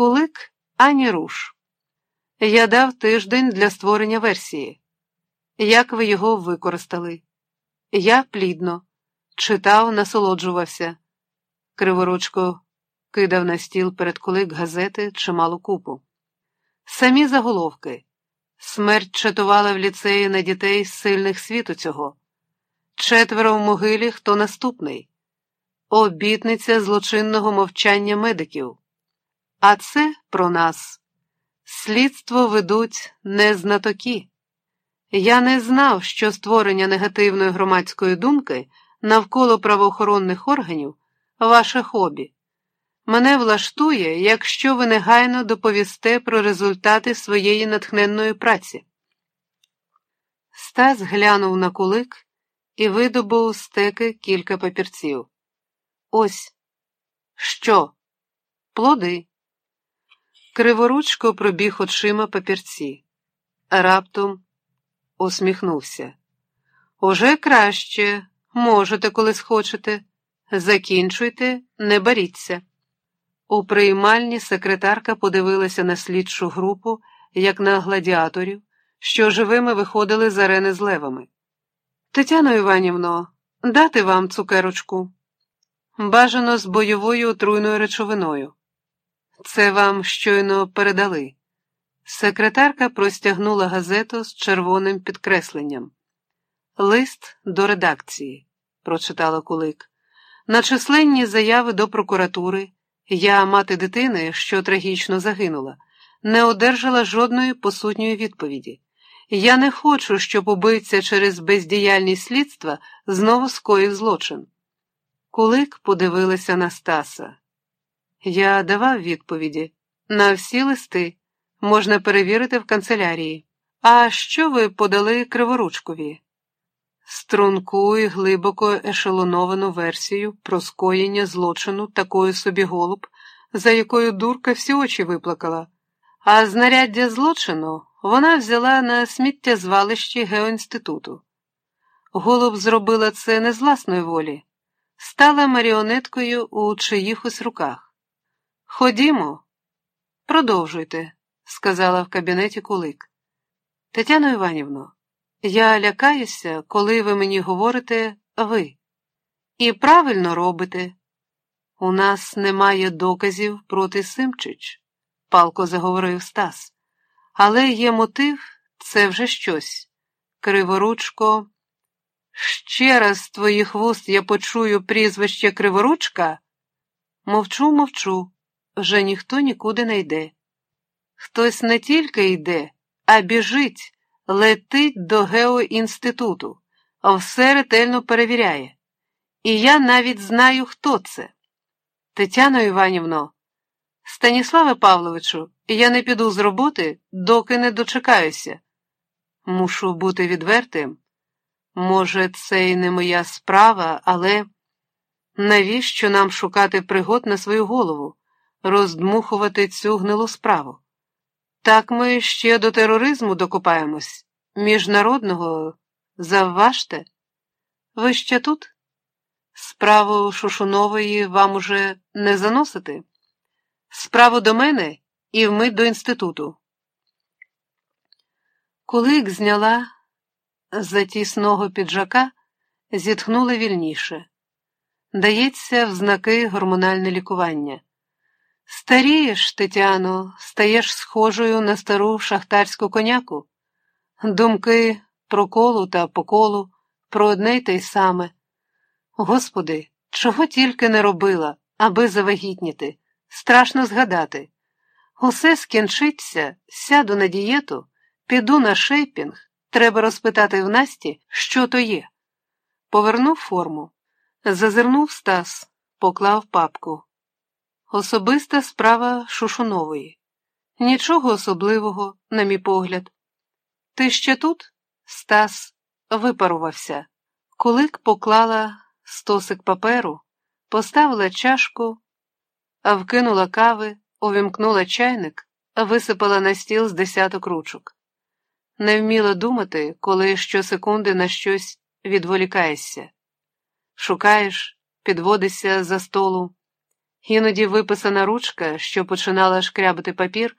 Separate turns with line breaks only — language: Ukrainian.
Кулик ані руш. Я дав тиждень для створення версії. Як ви його використали? Я плідно, читав, насолоджувався. Криворучко кидав на стіл перед кулик газети чималу купу. Самі заголовки. Смерть чатувала в ліцеї на дітей з сильних світу цього. Четверо в могилі хто наступний. Обітниця злочинного мовчання медиків. А це про нас. Слідство ведуть не знатоки. Я не знав, що створення негативної громадської думки навколо правоохоронних органів ваше хобі. Мене влаштує, якщо ви негайно доповісте про результати своєї натхненної праці. Стас глянув на кулик і видобув з стеки кілька папірців. Ось що? Плоди. Криворучко пробіг очима папірці. Раптом усміхнувся. Уже краще, можете, коли схочете. Закінчуйте, не боріться. У приймальні секретарка подивилася на слідчу групу, як на гладіаторів, що живими виходили з арени з левами. Тетяно Іванівно, дати вам цукерочку. Бажано з бойовою отруйною речовиною. Це вам щойно передали. Секретарка простягнула газету з червоним підкресленням. Лист до редакції, прочитала Кулик. На численні заяви до прокуратури. Я, мати дитини, що трагічно загинула, не одержала жодної посутньої відповіді. Я не хочу, щоб убивця через бездіяльність слідства знову скоїв злочин. Кулик подивилася на Стаса. Я давав відповіді на всі листи можна перевірити в канцелярії. А що ви подали криворучкові? Струнку і глибоко ешелоновану версію про скоєння злочину такої собі голуб, за якою дурка всі очі виплакала, а знаряддя злочину вона взяла на сміттєзвалищі Геоінституту. Голуб зробила це не з власної волі, стала маріонеткою у чиїхось руках. Ходімо, продовжуйте, сказала в кабінеті Кулик. Тетяно Іванівно. Я лякаюся, коли ви мені говорите ви. І правильно робите. У нас немає доказів проти Симчич, палко заговорив Стас. Але є мотив це вже щось. Криворучко. Ще раз твоїх вуст я почую прізвище Криворучка. Мовчу, мовчу, вже ніхто нікуди не йде. Хтось не тільки йде, а біжить летить до Геоінституту, все ретельно перевіряє. І я навіть знаю, хто це. Тетяно Іванівно, Станіславе Павловичу, я не піду з роботи, доки не дочекаюся. Мушу бути відвертим. Може, це й не моя справа, але навіщо нам шукати пригод на свою голову, роздмухувати цю гнилу справу? Так ми ще до тероризму докопаємось. Міжнародного завважте. Ви ще тут? Справу Шушунової вам уже не заносити? Справу до мене і вмить до інституту. Кулик зняла за тісного піджака, зітхнула вільніше. Дається в знаки гормональне лікування. Старієш, Тетяно, стаєш схожою на стару шахтарську коняку, думки про колу та по колу, про одне й те й саме. Господи, чого тільки не робила, аби завагітніти, страшно згадати. Усе скінчиться, сяду на дієту, піду на шейпінг, треба розпитати в Насті, що то є. Повернув форму, зазирнув Стас, поклав папку. Особиста справа Шушунової. Нічого особливого, на мій погляд. Ти ще тут? Стас випарувався. Кулик поклала стосик паперу, поставила чашку, вкинула кави, увімкнула чайник, висипала на стіл з десяток ручок. Не вміла думати, коли щосекунди на щось відволікаєшся. Шукаєш, підводишся за столу Іноді виписана ручка, що починала шкрябати папір,